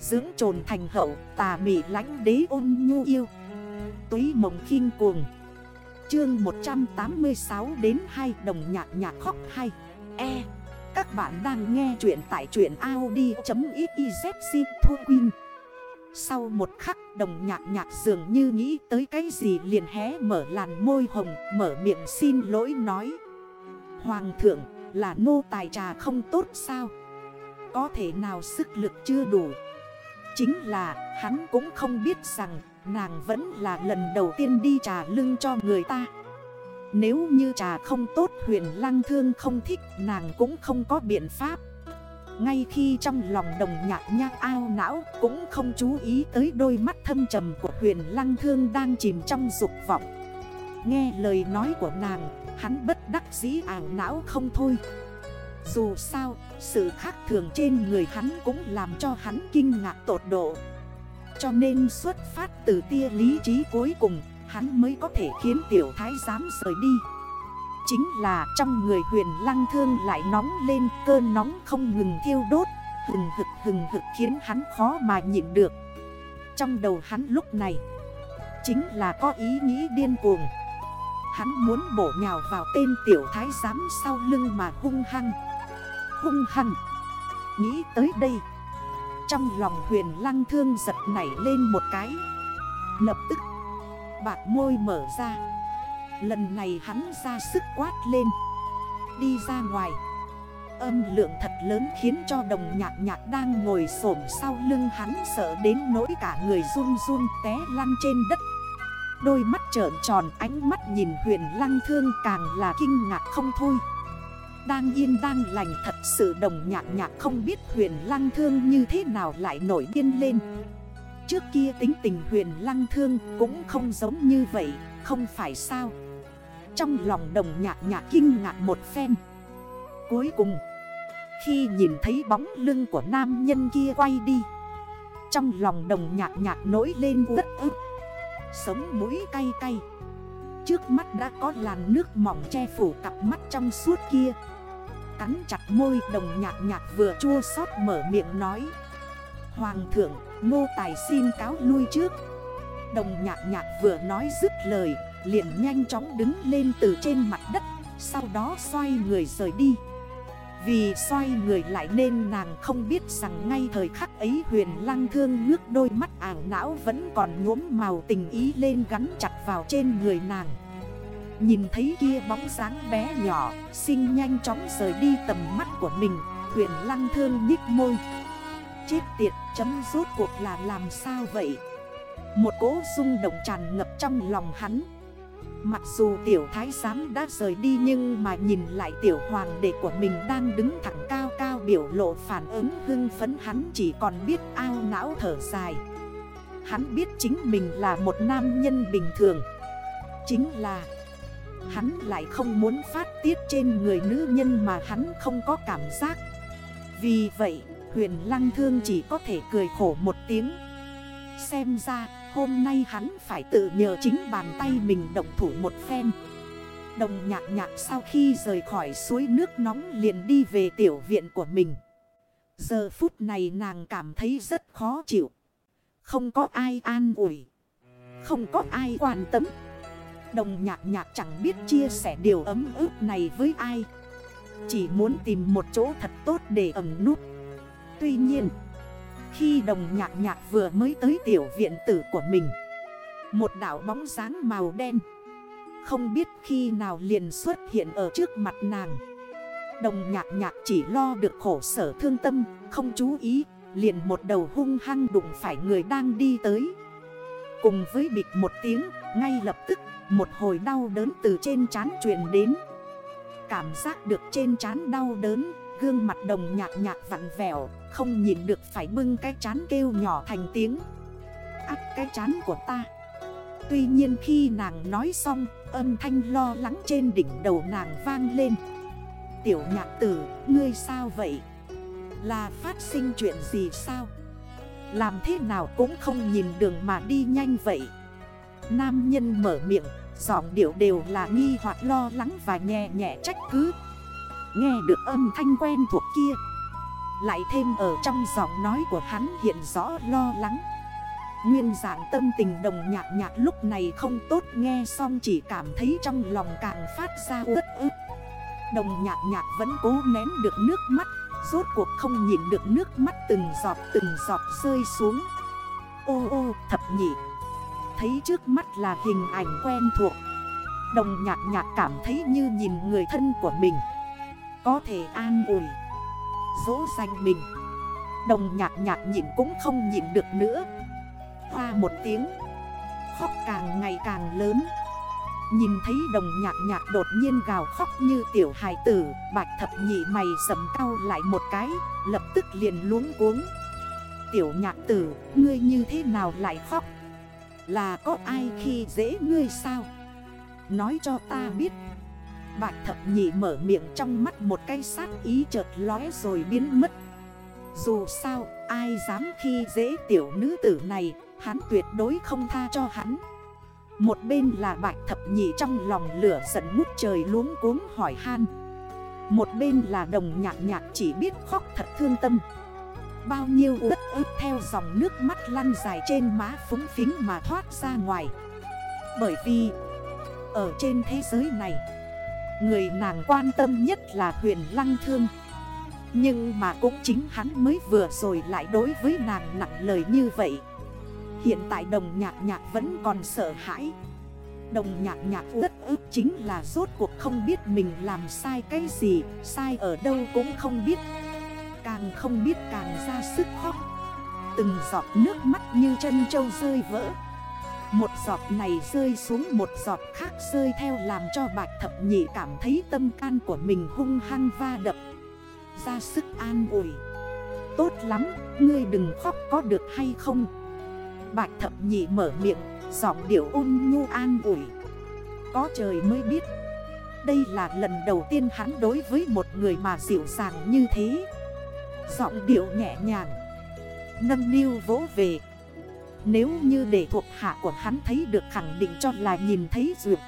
Dưỡng trồn thành hậu, tà mị lánh đế ôn nhu yêu. Túy mộng khinh cuồng. Chương 186 đến 2 đồng nhạc nhạc khóc 2 E Các bạn đang nghe chuyện tại chuyện Audi.xyz Thu Quyên. Sau một khắc, đồng nhạc nhạc dường như nghĩ tới cái gì liền hé mở làn môi hồng, Mở miệng xin lỗi nói. Hoàng thượng, là nô tài trà không tốt sao? Có thể nào sức lực chưa đủ? Chính là hắn cũng không biết rằng nàng vẫn là lần đầu tiên đi trà lưng cho người ta. Nếu như trà không tốt, huyền lăng thương không thích, nàng cũng không có biện pháp. Ngay khi trong lòng đồng nhạc nhạc ao não cũng không chú ý tới đôi mắt thâm trầm của huyền lăng thương đang chìm trong dục vọng. Nghe lời nói của nàng, hắn bất đắc dĩ ảo não không thôi dù sao, sự khác thường trên người hắn cũng làm cho hắn kinh ngạc tột độ. Cho nên xuất phát từ tia lý trí cuối cùng Hắn mới có thể khiến tiểu thái giám rời đi. Chính là trong người huyền lăng thương lại nóng lên Cơn nóng không ngừng thiêu đốt Hừng hực hừng hực khiến hắn khó mà nhịn được. Trong đầu hắn lúc này Chính là có ý nghĩ điên cuồng. Hắn muốn bổ nhào vào tên tiểu thái giám sau lưng mà hung hăng hung hăng. Nghĩ tới đây, Trong lòng huyền lăng thương giật nảy lên một cái. Lập tức, Bạc môi mở ra. Lần này hắn ra sức quát lên. Đi ra ngoài. Âm lượng thật lớn khiến cho đồng nhạc nhạc đang ngồi xổm sau lưng hắn sợ đến nỗi cả người run run té lăn trên đất. Đôi mắt trợn tròn, ánh mắt nhìn huyền lăng thương càng là kinh ngạc không thôi đang yên đang lành thật sự đồng nhạc nhạc không biết huyền lăng thương như thế nào lại nổi điên lên. Trước kia tính tình huyền lăng thương cũng không giống như vậy, không phải sao? Trong lòng đồng nhạc nhạc kinh ngạc một phen. Cuối cùng, khi nhìn thấy bóng lưng của nam nhân kia quay đi Trong lòng đồng nhạc nhạc nổi lên rất ức. Sống mũi cay cay. Trước mắt đã có làn nước mỏng che phủ cặp mắt trong suốt kia. Cắn chặt môi, đồng nhạc nhạc vừa chua xót mở miệng nói. Hoàng thượng, ngô tài xin cáo lui trước. Đồng nhạc nhạc vừa nói dứt lời, Liền nhanh chóng đứng lên từ trên mặt đất, Sau đó xoay người rời đi. Vì xoay người lại nên nàng không biết rằng ngay thời khắc ấy huyền lăng thương ngước đôi mắt ảo não vẫn còn nhuốm màu tình ý lên gắn chặt vào trên người nàng. Nhìn thấy kia bóng dáng bé nhỏ Sinh nhanh chóng rời đi tầm mắt của mình, Huyền lăng thương nhích môi. Chết tiệt, chấm rốt cuộc là làm sao vậy? Một cỗ rung động tràn ngập trong lòng hắn. Mặc dù tiểu thái giám đã rời đi Nhưng mà nhìn lại tiểu hoàng đệ của mình đang đứng thẳng cao cao biểu lộ phản ứng hưng phấn hắn chỉ còn biết ao não thở dài. Hắn biết chính mình là một nam nhân bình thường. Chính là Hắn lại không muốn phát tiết trên người nữ nhân mà hắn không có cảm giác. Vì vậy, huyền lăng thương chỉ có thể cười khổ một tiếng. Xem ra, hôm nay hắn phải tự nhờ chính bàn tay mình động thủ một phen. Đồng nhạc nhạc sau khi rời khỏi suối nước nóng liền đi về tiểu viện của mình. Giờ phút này nàng cảm thấy rất khó chịu. Không có ai an ủi. Không có ai quan tâm. Đồng nhạc nhạc chẳng biết chia sẻ điều ấm ức này với ai. Chỉ muốn tìm một chỗ thật tốt để ẩm nút Tuy nhiên, Khi đồng nhạc nhạc vừa mới tới tiểu viện tử của mình, Một đảo bóng dáng màu đen, Không biết khi nào liền xuất hiện ở trước mặt nàng. Đồng nhạc nhạc chỉ lo được khổ sở thương tâm, Không chú ý, Liền một đầu hung hăng đụng phải người đang đi tới. Cùng với bịch một tiếng ngay lập tức một hồi đau đớn từ trên trán truyền đến. Cảm giác được trên trán đau đớn Gương mặt đồng nhạc nhạc vặn vẹo Không nhìn được phải bưng cái chán kêu nhỏ thành tiếng. Ác cái chán của ta. Tuy nhiên khi nàng nói xong Âm thanh lo lắng trên đỉnh đầu nàng vang lên. Tiểu nhạc tử, ngươi sao vậy? Là phát sinh chuyện gì sao? Làm thế nào cũng không nhìn đường mà đi nhanh vậy. Nam nhân mở miệng, Giọng điệu đều là nghi hoặc lo lắng và nhẹ nhẹ trách cứ. Nghe được âm thanh quen thuộc kia, Lại thêm ở trong giọng nói của hắn hiện rõ lo lắng. Nguyên dạng tâm tình đồng nhạc nhạc lúc này không tốt, nghe xong chỉ cảm thấy trong lòng càng phát ra ướt ướt Đồng nhạc nhạc vẫn cố nén được nước mắt, Rốt cuộc không nhìn được nước mắt từng giọt từng giọt rơi xuống. Ô ô, thập nhị. Thấy trước mắt là hình ảnh quen thuộc. Đồng nhạc nhạc cảm thấy như nhìn người thân của mình. Có thể an ủi Dỗ dành mình. Đồng nhạc nhạc nhìn cũng không nhìn được nữa. Hoa một tiếng Khóc càng ngày càng lớn. Nhìn thấy đồng nhạc nhạc đột nhiên gào khóc như tiểu hài tử Bạch thập nhị mày sầm cao lại một cái Lập tức liền luống cuống. Tiểu nhạc tử, ngươi như thế nào lại khóc? Là có ai khi dễ ngươi sao? Nói cho ta biết. Bạch thập nhị mở miệng trong mắt một cái sát ý chợt lóe rồi biến mất. Dù sao, ai dám khi dễ tiểu nữ tử này, Hắn tuyệt đối không tha cho hắn. Một bên là bạch thập nhị trong lòng lửa giận ngút trời luống cuống hỏi han. Một bên là đồng nhạc nhạc chỉ biết khóc thật thương tâm. Bao nhiêu đất ướt theo dòng nước mắt lăn dài trên má phúng phính mà thoát ra ngoài. Bởi vì, ở trên thế giới này, Người nàng quan tâm nhất là huyền lăng thương. Nhưng mà cũng chính hắn mới vừa rồi lại đối với nàng nặng lời như vậy. Hiện tại đồng nhạc nhạc vẫn còn sợ hãi. Đồng nhạc nhạc rất ức chính là rốt cuộc không biết mình làm sai cái gì, Sai ở đâu cũng không biết. Càng không biết càng ra sức khóc. Từng giọt nước mắt như chân trâu rơi vỡ. Một giọt này rơi xuống một giọt khác rơi theo làm cho bạch thập nhị cảm thấy tâm can của mình hung hăng va đập. Ra sức an ủi. Tốt lắm, ngươi đừng khóc có được hay không? Bạch thập nhị mở miệng, giọng điệu ôn nhu an ủi. Có trời mới biết. Đây là lần đầu tiên hắn đối với một người mà dịu dàng như thế. Giọng điệu nhẹ nhàng. Nâng niu vỗ về. Nếu như để thuộc hạ của hắn thấy được khẳng định cho là nhìn thấy dược